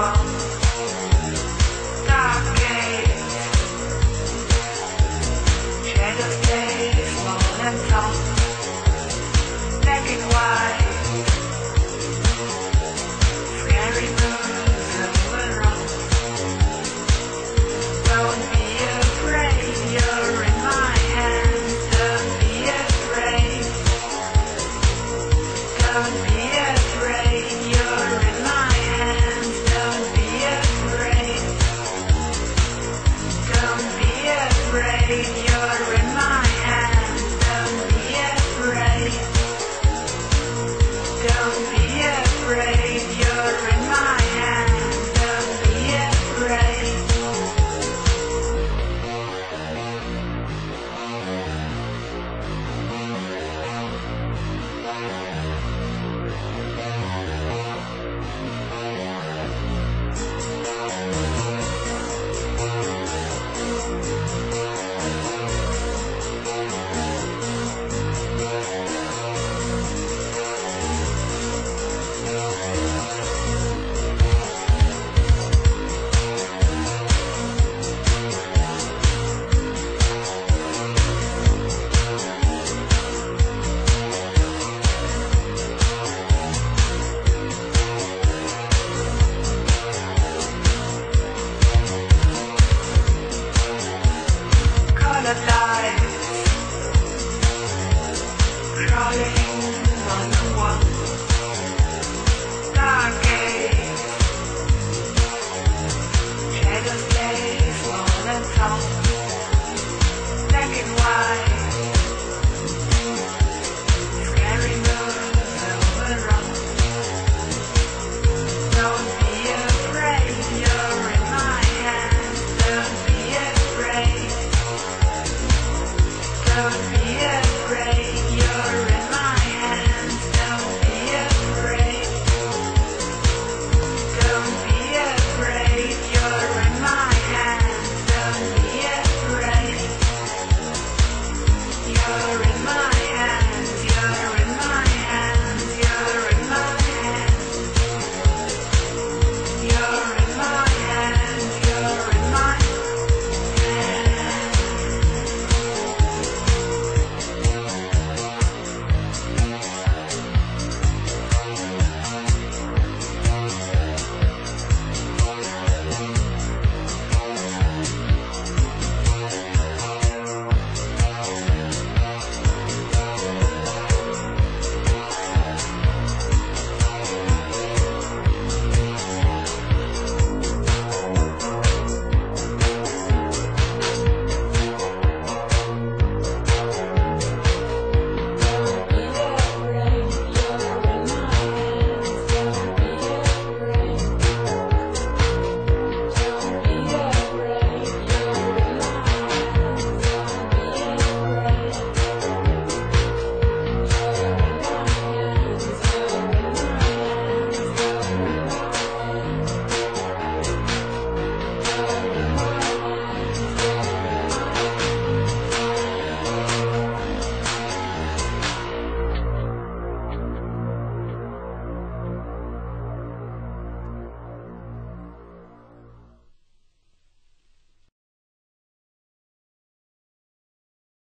cross. Crawling on the one